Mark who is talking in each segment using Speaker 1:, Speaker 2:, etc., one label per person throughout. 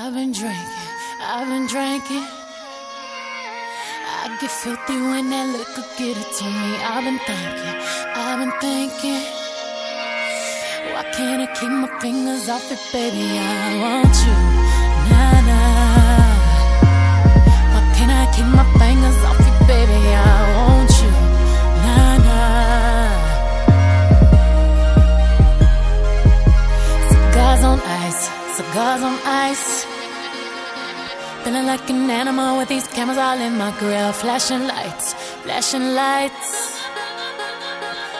Speaker 1: I've been drinking, I've been drinking. I get filthy when that liquor get it to me. I've been thinking, I've been thinking. Why can't I keep my fingers off it, baby? I want you, nah nah. Why can't I keep my fingers off cigars on ice. Feeling like an animal with these cameras all in my grill. Flashing lights, flashing lights.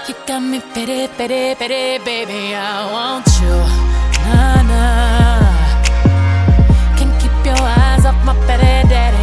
Speaker 1: You got me pity, pity, pity, baby. I want you. Nah, nah. Can't keep your eyes off my pity, daddy.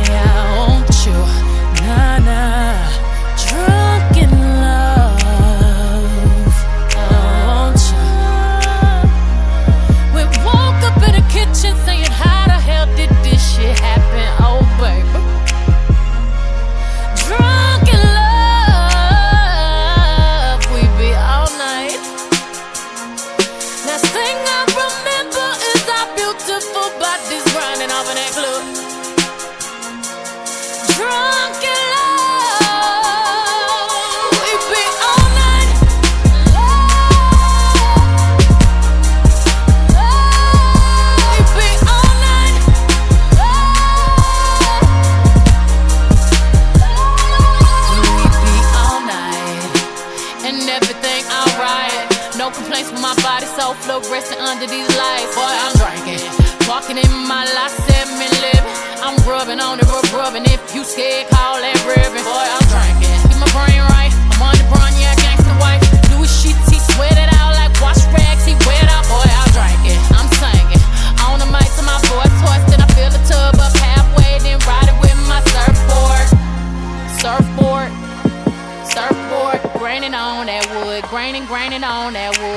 Speaker 1: Complaints with my body, so fluorescent under these lights. Boy, I'm drinking. Walking in my life, seven living. I'm rubbing on the rub, rubbing. If you scared, call that ribbon.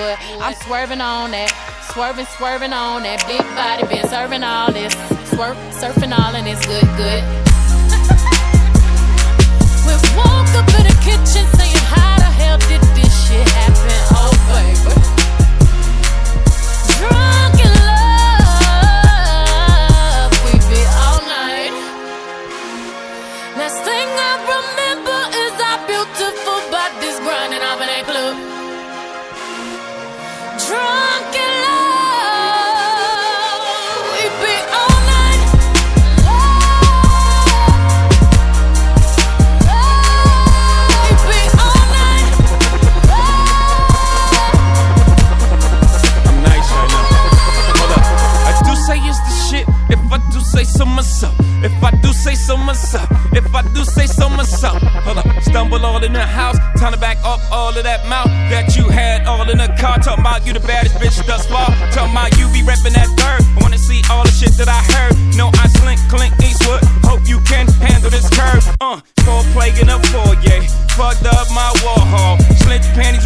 Speaker 1: That. I'm swerving on that, swerving, swerving on that big body. Been serving all this, swerve, surfing all and it's good, good. we woke up in the kitchen saying, How the hell did this shit happen? I
Speaker 2: do say so myself. If I do say so myself. If I do say so myself. Hold up. Stumble all in the house. Time to back up all of that mouth that you had all in the car. Talking about you the baddest bitch thus far. Talking about you be reppin' that third. I wanna see all the shit that I heard. No, I slink, Clint, Eastwood. Hope you can handle this curve. Uh, four plague in foyer. Fucked up my wall hall. Slint panties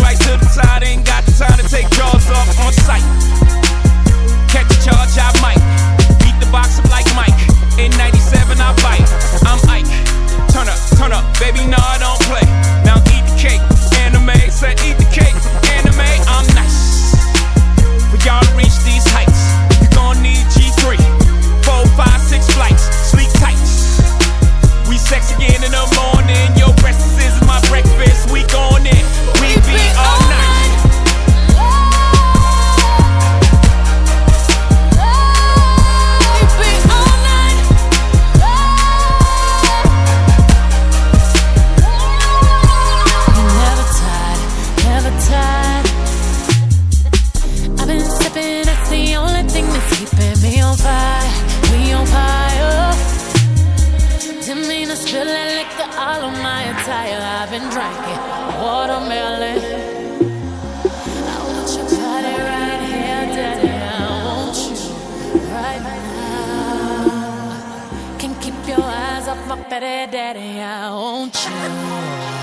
Speaker 1: That liquor all on my attire. I've been drinking watermelon. I want your body right here, daddy. I want you right now. Can't keep your eyes off my fatty daddy. I want you.